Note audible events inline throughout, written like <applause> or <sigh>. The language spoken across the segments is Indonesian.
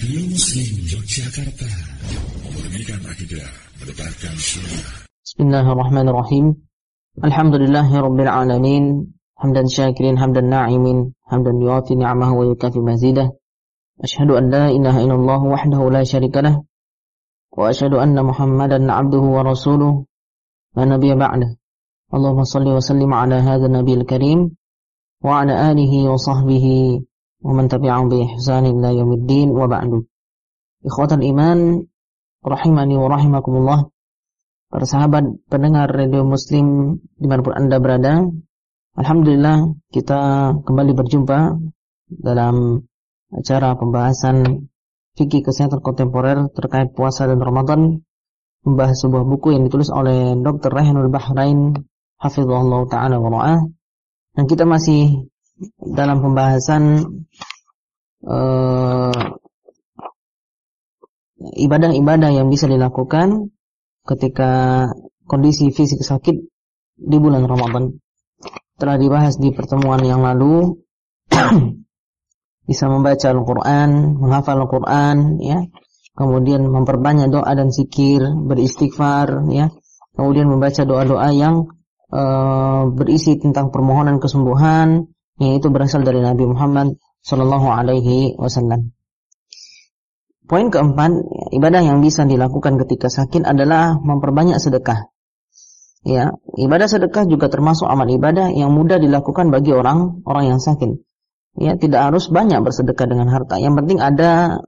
Radio Muslim Yogyakarta Memurnikan akidah Mendebarkan sunnah Bismillahirrahmanirrahim Alhamdulillahi Rabbil Alamin Hamdan syakirin, hamdan na'imin Hamdan yuafi ni'amahu wa yukafi mazidah Ashadu an la ilaha illallah wahdahu la syarika lah Wa ashadu anna muhammadan abduhu wa rasuluh La nabiya ba'dah Allahumma salli wa sallim ala hadha nabiil karim Wa ala alihi wa sahbihi tabi'ahum bi ihsan ila yaumiddin wa ba'du. Ikhwatal iman rahimani wa rahimakumullah. Para sahabat pendengar radio Muslim di mana pun Anda berada, Alhamdulillah kita kembali berjumpa dalam acara pembahasan fikih kesehatan kontemporer terkait puasa dan Ramadan membahas sebuah buku yang ditulis oleh Dr. Rehanul Bahrain hafizahullah taala wa ra'ah dan kita masih dalam pembahasan eh, ibadah-ibadah uh, yang bisa dilakukan ketika kondisi fisik sakit di bulan Ramadan. Telah dibahas di pertemuan yang lalu <clears throat> bisa membaca Al-Qur'an, menghafal Al-Qur'an ya. Kemudian memperbanyak doa dan zikir, beristighfar ya. Kemudian membaca doa-doa yang uh, berisi tentang permohonan kesembuhan, yang itu berasal dari Nabi Muhammad Shallallahu Alaihi Wasallam. Poin keempat, ibadah yang bisa dilakukan ketika sakit adalah memperbanyak sedekah. Ya, ibadah sedekah juga termasuk amal ibadah yang mudah dilakukan bagi orang orang yang sakit. Ya, tidak harus banyak bersedekah dengan harta. Yang penting ada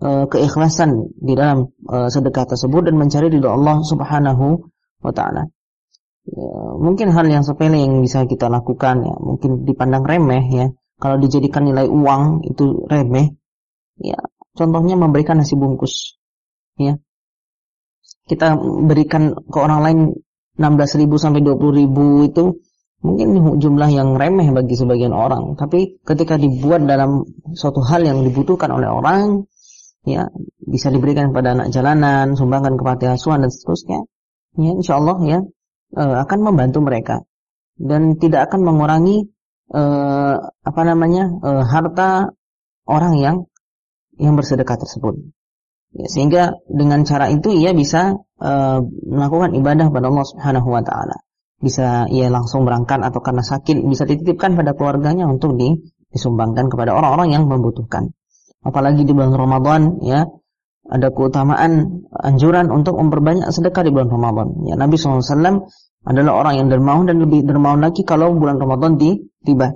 e, keikhlasan di dalam e, sedekah tersebut dan mencari ridho Allah Subhanahu wa taala ya, mungkin hal yang sepele yang bisa kita lakukan ya. Mungkin dipandang remeh ya. Kalau dijadikan nilai uang itu remeh. Ya contohnya memberikan nasi bungkus. Ya. Kita berikan ke orang lain 16.000 sampai 20.000 itu mungkin jumlah yang remeh bagi sebagian orang. Tapi ketika dibuat dalam suatu hal yang dibutuhkan oleh orang ya bisa diberikan kepada anak jalanan sumbangkan ke panti asuhan dan seterusnya ya insyaallah ya uh, akan membantu mereka dan tidak akan mengurangi uh, apa namanya uh, harta orang yang yang bersedekah tersebut. Ya, sehingga dengan cara itu ia bisa uh, melakukan ibadah pada Allah Subhanahu wa taala. Bisa ia langsung berangkat atau karena sakit bisa dititipkan pada keluarganya untuk di, disumbangkan kepada orang-orang yang membutuhkan. Apalagi di bulan Ramadan ya, ada keutamaan anjuran untuk memperbanyak sedekah di bulan Ramadan. Ya, Nabi SAW adalah orang yang dermawan dan lebih dermawan lagi kalau bulan Ramadan tiba.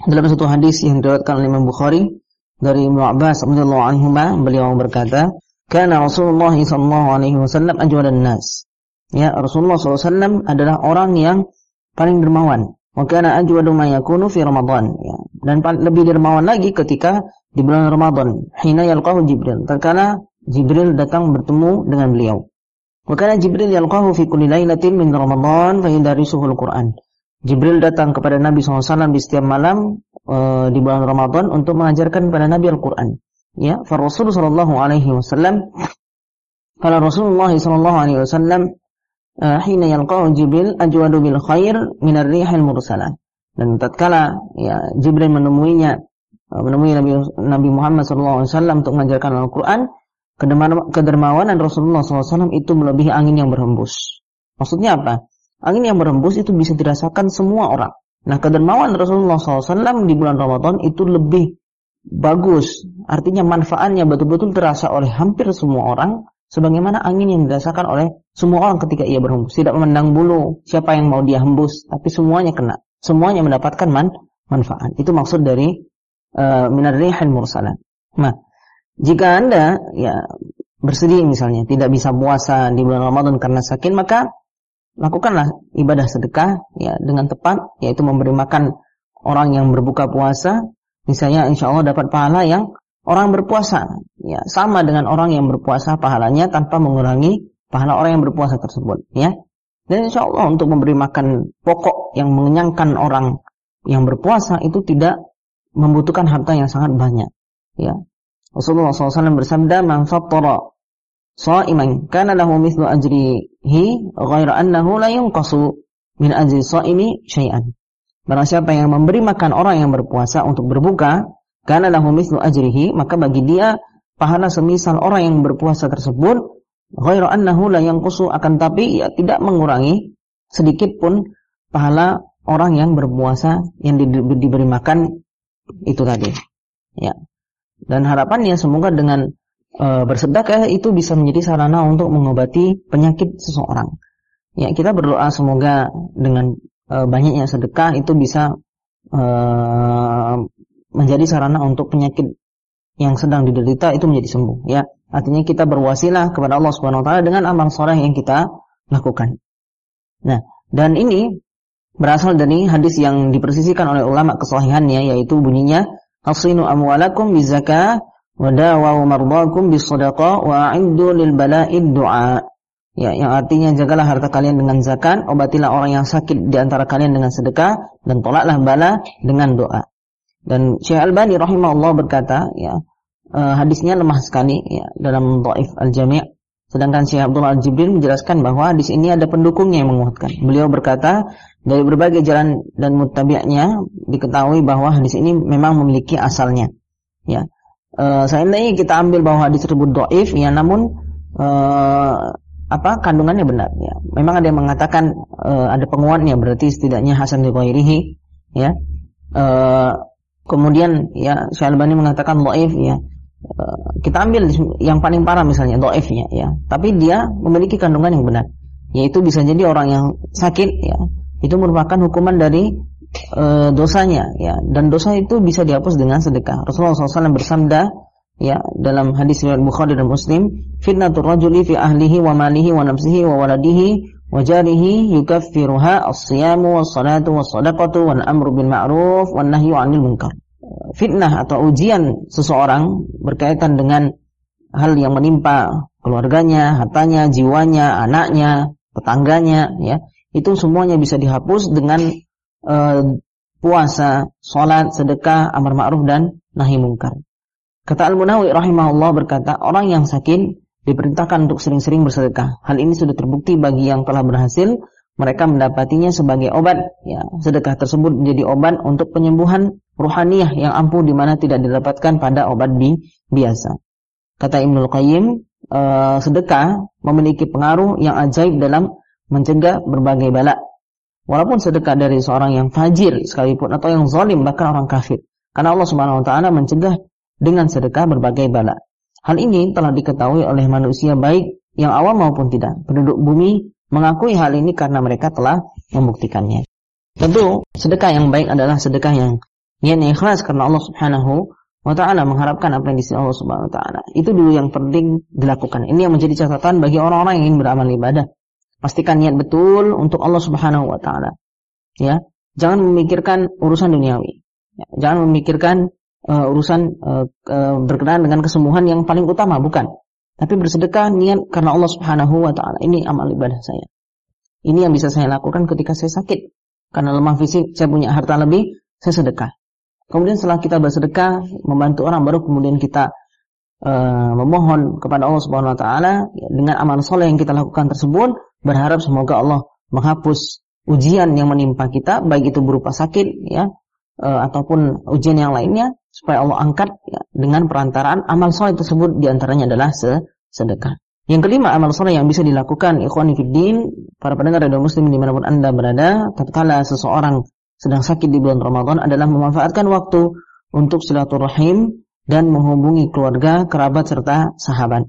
Dalam satu hadis yang diriwayatkan oleh Imam Bukhari dari Ibnu Abbas radhiyallahu anhu beliau berkata, "Kana Rasulullah sallallahu alaihi wasallam ajwadan nas." Ya, Rasulullah SAW adalah orang yang paling dermawan. Wa kana ajwadu ma yakunu fi Ramadan, ya. Dan lebih dermawan lagi ketika di bulan Ramadan, hina yalqahu Jibril. Terkala Jibril datang bertemu dengan beliau. Wakana Jibril yalqahu fi kulli lailatin min Ramadan fa yudarrisuhul Quran. Jibril datang kepada Nabi SAW di setiap malam uh, di bulan Ramadan untuk mengajarkan kepada Nabi Al-Quran. Ya, fa Rasul sallallahu alaihi wasallam Kala Rasulullah sallallahu alaihi wasallam uh, hina yalqahu Jibril ajwadu bil khair min ar-rihil mursalah. Dan tatkala ya Jibril menemuinya menemui Nabi Nabi Muhammad wasallam untuk mengajarkan Al-Quran, kedermawanan Rasulullah SAW itu melebihi angin yang berhembus. Maksudnya apa? Angin yang berhembus itu bisa dirasakan semua orang. Nah, kedermawan Rasulullah SAW di bulan Ramadan itu lebih bagus. Artinya manfaatnya betul-betul terasa oleh hampir semua orang. Sebagaimana angin yang dirasakan oleh semua orang ketika ia berhembus. Tidak memandang bulu siapa yang mau dia hembus. Tapi semuanya kena. Semuanya mendapatkan man manfaat. Itu maksud dari uh, minar rihal mursalat. Nah, jika Anda ya bersedih misalnya tidak bisa puasa di bulan Ramadan karena sakit, maka lakukanlah ibadah sedekah ya dengan tepat yaitu memberi makan orang yang berbuka puasa. Misalnya insya Allah dapat pahala yang orang berpuasa ya sama dengan orang yang berpuasa pahalanya tanpa mengurangi pahala orang yang berpuasa tersebut ya. Dan insya Allah untuk memberi makan pokok yang mengenyangkan orang yang berpuasa itu tidak membutuhkan harta yang sangat banyak ya Rasulullah SAW bersabda, "Man fattara sha'iman kana lahu mithlu ajrihi ghaira annahu la yunqasu min ajri sha'imi syai'an." Barang siapa yang memberi makan orang yang berpuasa untuk berbuka, karena lahu mislu ajrihi maka bagi dia pahala semisal orang yang berpuasa tersebut ghairu annahu la yanqusu akan tapi ya tidak mengurangi sedikit pun pahala orang yang berpuasa yang di, diberi makan itu tadi. Ya. Dan harapannya semoga dengan e, bersedekah itu bisa menjadi sarana untuk mengobati penyakit seseorang. Ya, kita berdoa semoga dengan e, banyaknya sedekah itu bisa e, menjadi sarana untuk penyakit yang sedang diderita itu menjadi sembuh ya artinya kita berwasilah kepada Allah Subhanahu wa taala dengan amal soleh yang kita lakukan nah dan ini berasal dari hadis yang dipersisikan oleh ulama kesahihannya yaitu bunyinya hasinu amwalakum bizakah wa dawu mardakum bisadaqah wa a'iddu lil bala'id du'a ya yang artinya jagalah harta kalian dengan zakat obatilah orang yang sakit di antara kalian dengan sedekah dan tolaklah bala dengan doa dan Syekh Albani rahimahullah berkata, ya, uh, hadisnya lemah sekali ya dalam Dhaif Al-Jami'. Sedangkan Syekh Abdul Al-Jibril menjelaskan bahwa hadis ini ada pendukungnya yang menguatkan. Beliau berkata, dari berbagai jalan dan mutabi'nya diketahui bahwa hadis ini memang memiliki asalnya. Ya. Uh, seandainya kita ambil bahwa hadis tersebut dhaif ya namun uh, apa kandungannya benar ya. Memang ada yang mengatakan uh, ada penguatnya berarti setidaknya hasan li ya. Uh, Kemudian ya Syalbani mengatakan dhaif ya. Eh, kita ambil yang paling parah misalnya dhaifnya ya. Tapi dia memiliki kandungan yang benar. Yaitu bisa jadi orang yang sakit ya. Itu merupakan hukuman dari e, dosanya ya dan dosa itu bisa dihapus dengan sedekah. Rasulullah SAW bersabda ya dalam hadis riwayat Bukhari dan Muslim, fitnatur rajuli fi ahlihi wa malihi wa nafsihi wa waladihi wa jarihi yukaffiruha as-siyamu was-salatu was-sadaqatu wal amru bil ma'ruf wan nahyu 'anil munkar. Fitnah atau ujian seseorang berkaitan dengan hal yang menimpa keluarganya, hartanya, jiwanya, anaknya, tetangganya ya. Itu semuanya bisa dihapus dengan uh, puasa, salat, sedekah, amar ma'ruf dan nahi munkar. Kata Al-Munawi rahimahullah berkata, orang yang sakit diperintahkan untuk sering-sering bersedekah. Hal ini sudah terbukti bagi yang telah berhasil, mereka mendapatinya sebagai obat. Ya, sedekah tersebut menjadi obat untuk penyembuhan ruhaniyah yang ampuh di mana tidak didapatkan pada obat bi biasa. Kata Ibnul Qayyim, e, sedekah memiliki pengaruh yang ajaib dalam mencegah berbagai bala. Walaupun sedekah dari seorang yang fajir sekalipun atau yang zalim bahkan orang kafir. Karena Allah Subhanahu wa taala mencegah dengan sedekah berbagai bala. Hal ini telah diketahui oleh manusia baik yang awam maupun tidak. Penduduk bumi mengakui hal ini karena mereka telah membuktikannya. Tentu sedekah yang baik adalah sedekah yang niatnya ikhlas karena Allah Subhanahu wa taala mengharapkan apa yang di Allah Subhanahu wa taala. Itu dulu yang penting dilakukan. Ini yang menjadi catatan bagi orang-orang yang ingin beramal ibadah. Pastikan niat betul untuk Allah Subhanahu wa taala. Ya, jangan memikirkan urusan duniawi. Ya, jangan memikirkan uh, urusan uh, berkenaan dengan kesembuhan yang paling utama bukan. Tapi bersedekah niat karena Allah Subhanahu wa taala. Ini amal ibadah saya. Ini yang bisa saya lakukan ketika saya sakit. Karena lemah fisik saya punya harta lebih saya sedekah. Kemudian setelah kita bersedekah membantu orang baru kemudian kita uh, memohon kepada Allah Subhanahu wa taala ya, dengan amal soleh yang kita lakukan tersebut berharap semoga Allah menghapus ujian yang menimpa kita baik itu berupa sakit ya uh, ataupun ujian yang lainnya supaya Allah angkat ya, dengan perantaraan amal soleh tersebut di antaranya adalah sedekah. Yang kelima amal soleh yang bisa dilakukan ikhwani fiddin para pendengar radio muslim di mana pun anda berada tatkala seseorang sedang sakit di bulan Ramadan adalah memanfaatkan waktu untuk silaturahim dan menghubungi keluarga, kerabat serta sahabat.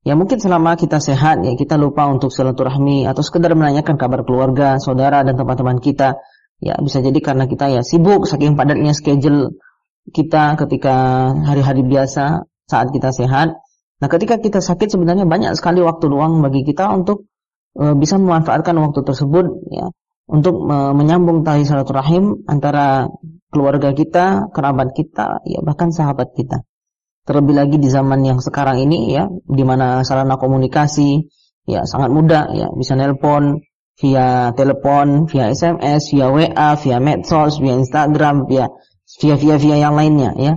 Ya mungkin selama kita sehat ya kita lupa untuk silaturahmi atau sekedar menanyakan kabar keluarga, saudara dan teman-teman kita. Ya bisa jadi karena kita ya sibuk saking padatnya schedule kita ketika hari-hari biasa saat kita sehat. Nah, ketika kita sakit sebenarnya banyak sekali waktu luang bagi kita untuk e, bisa memanfaatkan waktu tersebut ya untuk e, menyambung tali silaturahim antara keluarga kita, kerabat kita, ya bahkan sahabat kita. Terlebih lagi di zaman yang sekarang ini ya di mana sarana komunikasi ya sangat mudah ya bisa nelpon via telepon, via SMS, via WA, via medsos, via Instagram, via via via via yang lainnya ya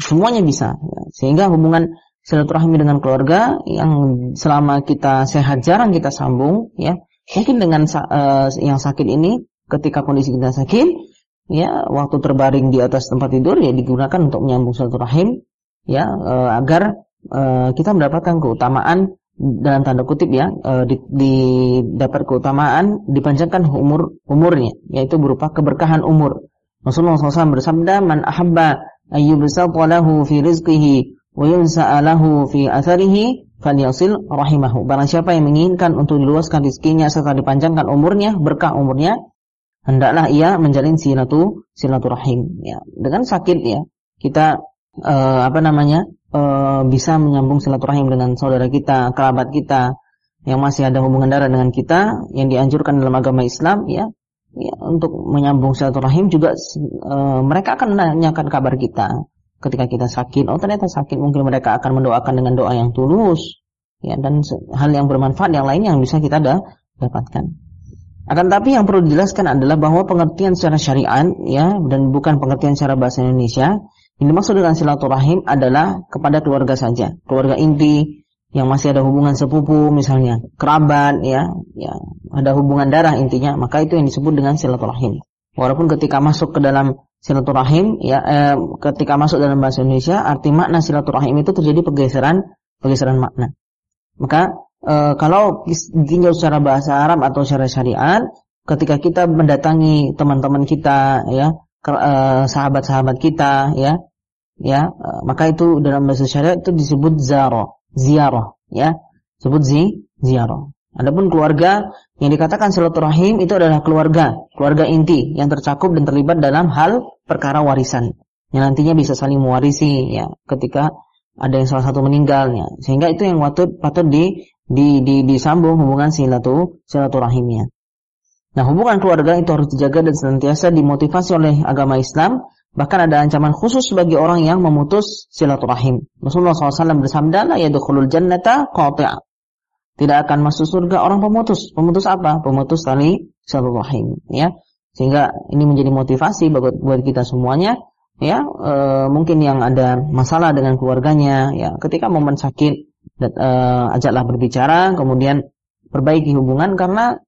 semuanya bisa ya. sehingga hubungan silaturahmi dengan keluarga yang selama kita sehat jarang kita sambung ya mungkin dengan uh, yang sakit ini ketika kondisi kita sakit ya waktu terbaring di atas tempat tidur ya digunakan untuk menyambung silaturahim ya e, agar e, kita mendapatkan keutamaan dalam tanda kutip ya e, di, di dapat keutamaan dipanjangkan umur umurnya yaitu berupa keberkahan umur. Rasulullah SAW bersabda man ahabba ayyubsata lahu fi rizqihi wa yunsa'a lahu fi atharihi falyasil rahimahu. Barang siapa yang menginginkan untuk diluaskan rezekinya serta dipanjangkan umurnya, berkah umurnya, hendaklah ia menjalin silatu silaturahim ya dengan sakit ya kita uh, apa namanya? Uh, bisa menyambung silaturahim dengan saudara kita kerabat kita yang masih ada hubungan darah dengan kita yang dianjurkan dalam agama Islam ya. Ya untuk menyambung silaturahim juga uh, mereka akan menanyakan kabar kita. Ketika kita sakit oh ternyata sakit mungkin mereka akan mendoakan dengan doa yang tulus ya dan hal yang bermanfaat yang lainnya yang bisa kita da dapatkan. Akan tapi yang perlu dijelaskan adalah bahwa pengertian secara syariat ya dan bukan pengertian secara bahasa Indonesia. Yang dimaksud dengan silaturahim adalah kepada keluarga saja, keluarga inti yang masih ada hubungan sepupu misalnya, kerabat ya, ya ada hubungan darah intinya, maka itu yang disebut dengan silaturahim. Walaupun ketika masuk ke dalam silaturahim ya eh, ketika masuk dalam bahasa Indonesia arti makna silaturahim itu terjadi pergeseran pergeseran makna. Maka e, kalau ditinjau secara bahasa Arab atau secara syariat, ketika kita mendatangi teman-teman kita, ya, eh, sahabat-sahabat kita, ya, ya, e, maka itu dalam bahasa syariat itu disebut zaro, ziarah, ya, disebut zi, ziarah. Adapun keluarga yang dikatakan silaturahim itu adalah keluarga, keluarga inti yang tercakup dan terlibat dalam hal perkara warisan yang nantinya bisa saling mewarisi ya ketika ada yang salah satu meninggalnya. Sehingga itu yang patut patut di di, di disambung hubungan silatu silaturahimnya. Nah, hubungan keluarga itu harus dijaga dan senantiasa dimotivasi oleh agama Islam. Bahkan ada ancaman khusus bagi orang yang memutus silaturahim. Rasulullah SAW bersabda, "La jannata qati'." Tidak akan masuk surga orang pemutus. Pemutus apa? Pemutus tali silaturahim, ya. Sehingga ini menjadi motivasi buat, kita semuanya, ya. E, mungkin yang ada masalah dengan keluarganya, ya. Ketika momen sakit, uh, ajaklah berbicara, kemudian perbaiki hubungan karena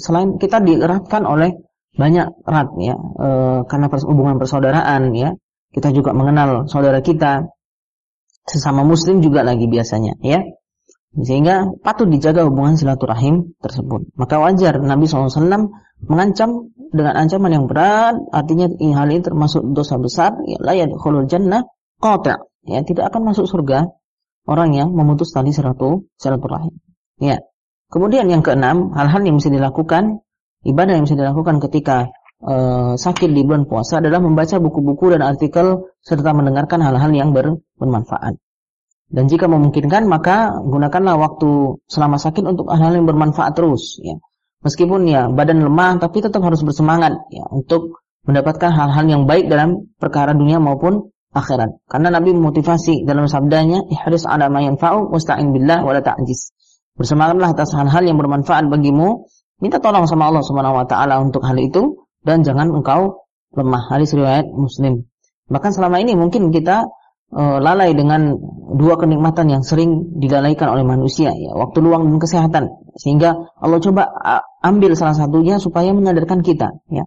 selain kita dieratkan oleh banyak erat ya, uh, karena pers hubungan persaudaraan ya, kita juga mengenal saudara kita sesama muslim juga lagi biasanya ya. Sehingga patut dijaga hubungan silaturahim tersebut. Maka wajar Nabi SAW mengancam dengan ancaman yang berat, artinya hal ini termasuk dosa besar, ya la yadkhulul jannah qati', ya tidak akan masuk surga orang yang memutus tali silaturahim. Ya. Kemudian yang keenam, hal-hal yang bisa dilakukan, ibadah yang bisa dilakukan ketika e, sakit di bulan puasa adalah membaca buku-buku dan artikel serta mendengarkan hal-hal yang ber, bermanfaat. Dan jika memungkinkan maka gunakanlah waktu selama sakit untuk hal-hal yang bermanfaat terus ya. Meskipun ya badan lemah tapi tetap harus bersemangat ya untuk mendapatkan hal-hal yang baik dalam perkara dunia maupun akhirat. Karena Nabi memotivasi dalam sabdanya, "Ihris 'ala ma yanfa'u wasta'in billah wa la ta'jiz." Bersemangatlah atas hal-hal yang bermanfaat bagimu, minta tolong sama Allah Subhanahu wa taala untuk hal itu dan jangan engkau lemah. Hadis riwayat Muslim. Bahkan selama ini mungkin kita uh, lalai dengan dua kenikmatan yang sering dilalaikan oleh manusia ya, waktu luang dan kesehatan. Sehingga Allah coba ambil salah satunya supaya menyadarkan kita ya.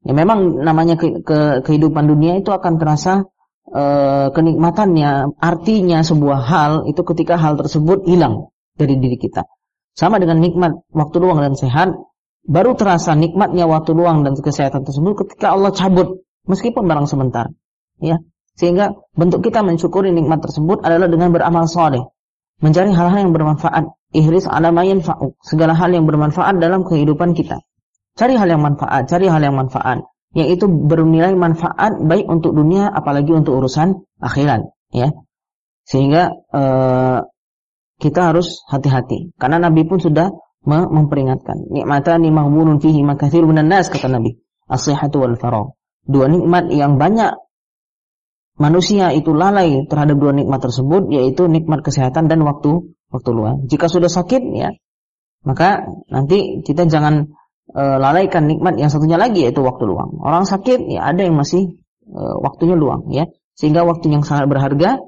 Ya memang namanya ke, ke, kehidupan dunia itu akan terasa e, kenikmatannya, artinya sebuah hal itu ketika hal tersebut hilang dari diri kita. Sama dengan nikmat waktu luang dan sehat, baru terasa nikmatnya waktu luang dan kesehatan tersebut ketika Allah cabut meskipun barang sebentar. Ya. Sehingga bentuk kita mensyukuri nikmat tersebut adalah dengan beramal soleh. Mencari hal-hal yang bermanfaat. Ihris ala fa'u. Segala hal yang bermanfaat dalam kehidupan kita. Cari hal yang manfaat, cari hal yang manfaat yang itu bernilai manfaat baik untuk dunia apalagi untuk urusan akhirat ya sehingga uh, kita harus hati-hati. Karena Nabi pun sudah memperingatkan. Nikmatan mahmunun fihi makathir minan nas kata Nabi. As-sihhatu wal faragh. Dua nikmat yang banyak manusia itu lalai terhadap dua nikmat tersebut yaitu nikmat kesehatan dan waktu waktu luang. Jika sudah sakit ya maka nanti kita jangan e, lalaikan nikmat yang satunya lagi yaitu waktu luang. Orang sakit ya ada yang masih e, waktunya luang ya. Sehingga waktu yang sangat berharga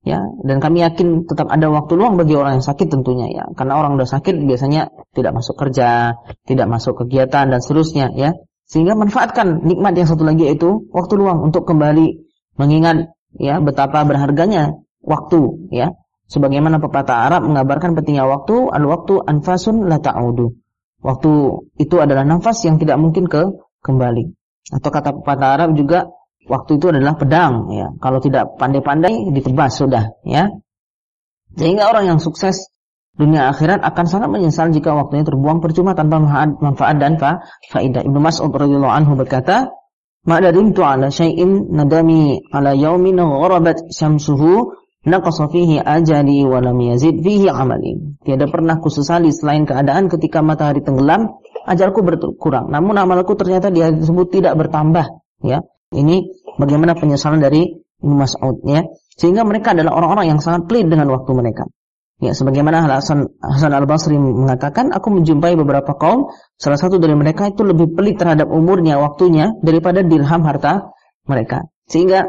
ya dan kami yakin tetap ada waktu luang bagi orang yang sakit tentunya ya. Karena orang udah sakit biasanya tidak masuk kerja, tidak masuk kegiatan dan seterusnya ya. Sehingga manfaatkan nikmat yang satu lagi yaitu waktu luang untuk kembali mengingat ya betapa berharganya waktu ya. Sebagaimana pepatah Arab mengabarkan pentingnya waktu, al-waktu anfasun la ta'udu. Waktu itu adalah nafas yang tidak mungkin ke kembali. Atau kata pepatah Arab juga waktu itu adalah pedang ya. Kalau tidak pandai-pandai ditebas sudah ya. Sehingga orang yang sukses dunia akhirat akan sangat menyesal jika waktunya terbuang percuma tanpa manfaat dan fa faidah. Ibnu Mas'ud radhiyallahu anhu berkata, "Ma'darimtu ala syai'in nadami ala yaumin gharabat syamsuhu naqasa fihi ajali wa lam yazid fihi amali." Tiada pernah kusesali selain keadaan ketika matahari tenggelam, ajalku berkurang. Namun amalku ternyata di hari tersebut tidak bertambah, ya. Ini bagaimana penyesalan dari Ibnu Mas'ud ya. Sehingga mereka adalah orang-orang yang sangat pelit dengan waktu mereka. Ya, sebagaimana Hasan Hasan Al Basri mengatakan, aku menjumpai beberapa kaum, salah satu dari mereka itu lebih pelit terhadap umurnya, waktunya daripada dirham harta mereka. Sehingga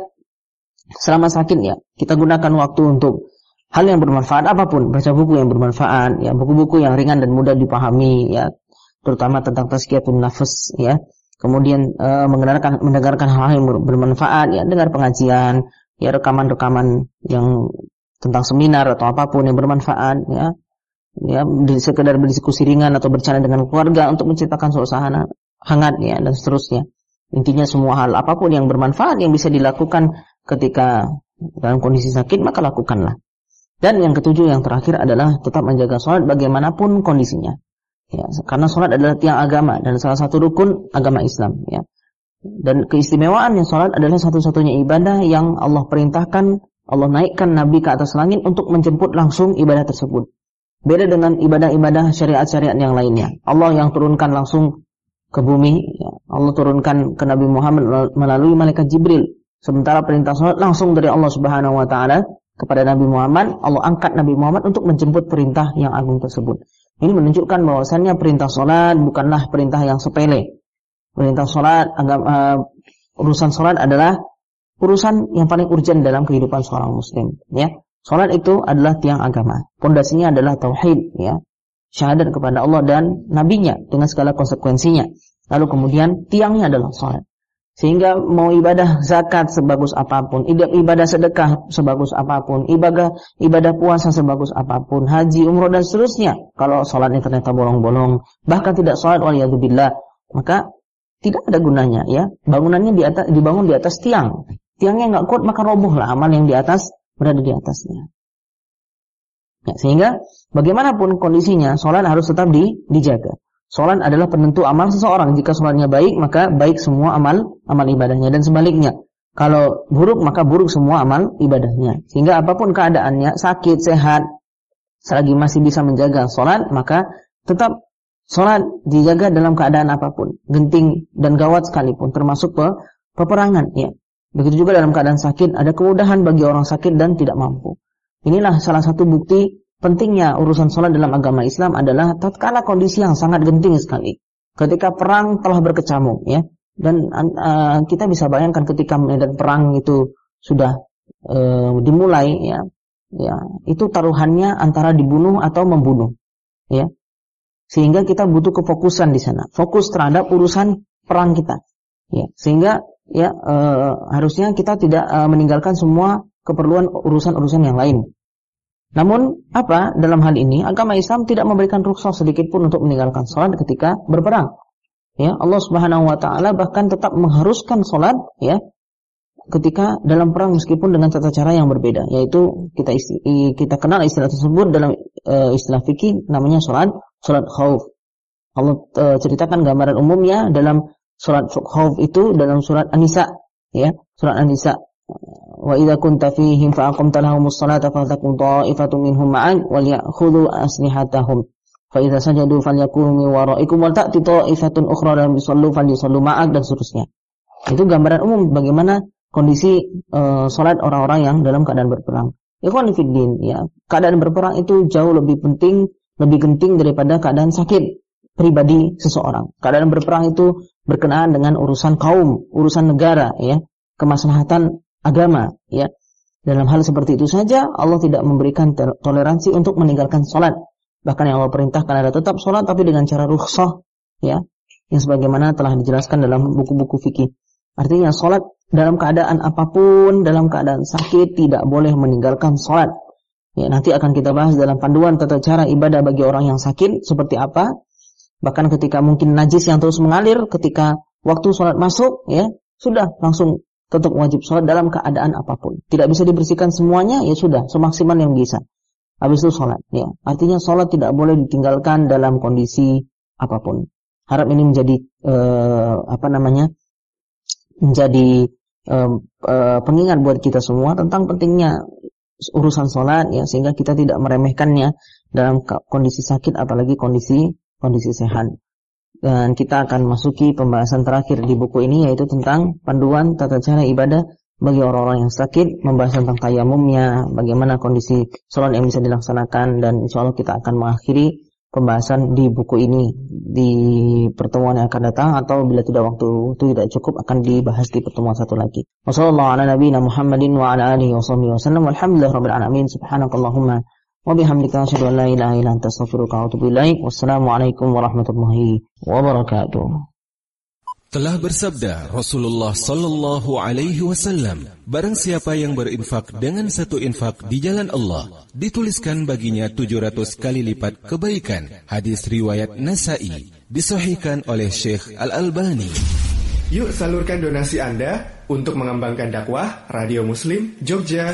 selama sakit ya, kita gunakan waktu untuk hal yang bermanfaat apa pun, baca buku yang bermanfaat, ya, buku-buku yang ringan dan mudah dipahami, ya, terutama tentang tazkiyatun nafas, ya. Kemudian e, mendengarkan mendengarkan hal-hal yang bermanfaat, ya, dengar pengajian, ya rekaman-rekaman yang tentang seminar atau apa pun yang bermanfaat ya. Ya sekedar berdiskusi ringan atau bercanda dengan keluarga untuk menciptakan suasana hangat ya dan seterusnya. Intinya semua hal apa pun yang bermanfaat yang bisa dilakukan ketika dalam kondisi sakit maka lakukanlah. Dan yang ketujuh yang terakhir adalah tetap menjaga sholat bagaimanapun kondisinya ya karena sholat adalah tiang agama dan salah satu rukun agama Islam ya dan keistimewaan yang sholat adalah satu-satunya ibadah yang Allah perintahkan Allah naikkan Nabi ke atas langit untuk menjemput langsung ibadah tersebut. Beda dengan ibadah-ibadah syariat-syariat yang lainnya. Allah yang turunkan langsung ke bumi, ya. Allah turunkan ke Nabi Muhammad melalui malaikat Jibril. Sementara perintah salat langsung dari Allah Subhanahu wa taala kepada Nabi Muhammad, Allah angkat Nabi Muhammad untuk menjemput perintah yang agung tersebut. Ini menunjukkan bahwasannya perintah salat bukanlah perintah yang sepele. Perintah salat uh, urusan salat adalah urusan yang paling urgent dalam kehidupan seorang muslim ya. Salat itu adalah tiang agama. Pondasinya adalah tauhid ya. Syahadat kepada Allah dan nabinya dengan segala konsekuensinya. Lalu kemudian tiangnya adalah salat sehingga mau ibadah zakat sebagus apa pun, ibadah sedekah sebagus apa pun, ibadah ibadah puasa sebagus apa pun, haji, umroh dan seterusnya. Kalau sholatnya ternyata bolong-bolong, bahkan tidak sholat waliyadzubillah, maka tidak ada gunanya ya. Bangunannya di atas dibangun di atas tiang tiangnya nggak kuat maka robohlah amal yang di atas berada di atasnya. Ya, sehingga bagaimanapun kondisinya, sholat harus tetap di, dijaga. Sholat adalah penentu amal seseorang. Jika sholatnya baik, maka baik semua amal amal ibadahnya dan sebaliknya. Kalau buruk, maka buruk semua amal ibadahnya. Sehingga apa pun keadaannya, sakit, sehat, selagi masih bisa menjaga sholat, maka tetap sholat dijaga dalam keadaan apa pun, genting dan gawat sekalipun, termasuk pe peperangan. Ya, Begitu juga dalam keadaan sakit, ada kemudahan bagi orang sakit dan tidak mampu. Inilah salah satu bukti pentingnya urusan sholat dalam agama Islam adalah tatkala kondisi yang sangat genting sekali. Ketika perang telah berkecamuk, ya. Dan uh, kita bisa bayangkan ketika medan perang itu sudah uh, dimulai, ya. Ya, itu taruhannya antara dibunuh atau membunuh, ya. Sehingga kita butuh kefokusan di sana, fokus terhadap urusan perang kita. Ya, sehingga ya e, harusnya kita tidak e, meninggalkan semua keperluan urusan-urusan yang lain. Namun apa dalam hal ini agama Islam tidak memberikan rukhsah sedikit pun untuk meninggalkan sholat ketika berperang. Ya, Allah Subhanahu wa taala bahkan tetap mengharuskan sholat ya ketika dalam perang meskipun dengan tata cara yang berbeda yaitu kita isti, kita kenal istilah tersebut dalam e, istilah fikih namanya sholat sholat khauf. Allah e, ceritakan gambaran umumnya dalam surat khauf itu dalam surat An-Nisa ya surat An-Nisa fa aqamta lahumus salata faltakum ta'ifatun minhum ma'ak wal ya'khudhu aslihatahum. Fa idza sajadu falyakunu min wara'ikum ta'ti ta'ifatun ukhra lam yusallu falyusallu ma'ak dan seterusnya. Itu gambaran umum bagaimana kondisi uh, salat orang-orang yang dalam keadaan berperang. Ikhwan fillah ya keadaan berperang itu jauh lebih penting lebih genting daripada keadaan sakit pribadi seseorang. Keadaan berperang itu berkenaan dengan urusan kaum, urusan negara, ya, kemaslahatan agama, ya. Dalam hal seperti itu saja Allah tidak memberikan toleransi untuk meninggalkan sholat. Bahkan yang Allah perintahkan adalah tetap sholat tapi dengan cara rukhsah, ya. yang sebagaimana telah dijelaskan dalam buku-buku fikih. Artinya sholat dalam keadaan apa pun, dalam keadaan sakit tidak boleh meninggalkan sholat. Ya, nanti akan kita bahas dalam panduan tata cara ibadah bagi orang yang sakit seperti apa. Bahkan ketika mungkin najis yang terus mengalir, ketika waktu sholat masuk, ya sudah langsung tetap wajib sholat dalam keadaan apa pun. Tidak bisa dibersihkan semuanya, ya sudah semaksimal yang bisa. Habis itu sholat. Ya, artinya sholat tidak boleh ditinggalkan dalam kondisi apa pun. Harap ini menjadi eh, apa namanya menjadi eh, eh, pengingat buat kita semua tentang pentingnya urusan sholat ya sehingga kita tidak meremehkannya dalam kondisi sakit apalagi kondisi kondisi sehat. Dan kita akan masuki pembahasan terakhir di buku ini yaitu tentang panduan tata cara ibadah bagi orang-orang yang sakit, membahas tentang tayamumnya, bagaimana kondisi sholat yang bisa dilaksanakan dan insya Allah kita akan mengakhiri pembahasan di buku ini di pertemuan yang akan datang atau bila tidak waktu itu tidak cukup akan dibahas di pertemuan satu lagi. Wassalamualaikum warahmatullahi wabarakatuh. Telah bersabda Rasulullah Sallallahu Alaihi Wasallam, barang siapa yang berinfak dengan satu infak di jalan Allah, dituliskan baginya 700 kali lipat kebaikan. Hadis riwayat Nasai, disahihkan oleh Syekh Al Albani. Yuk salurkan donasi Anda untuk mengembangkan dakwah Radio Muslim Jogja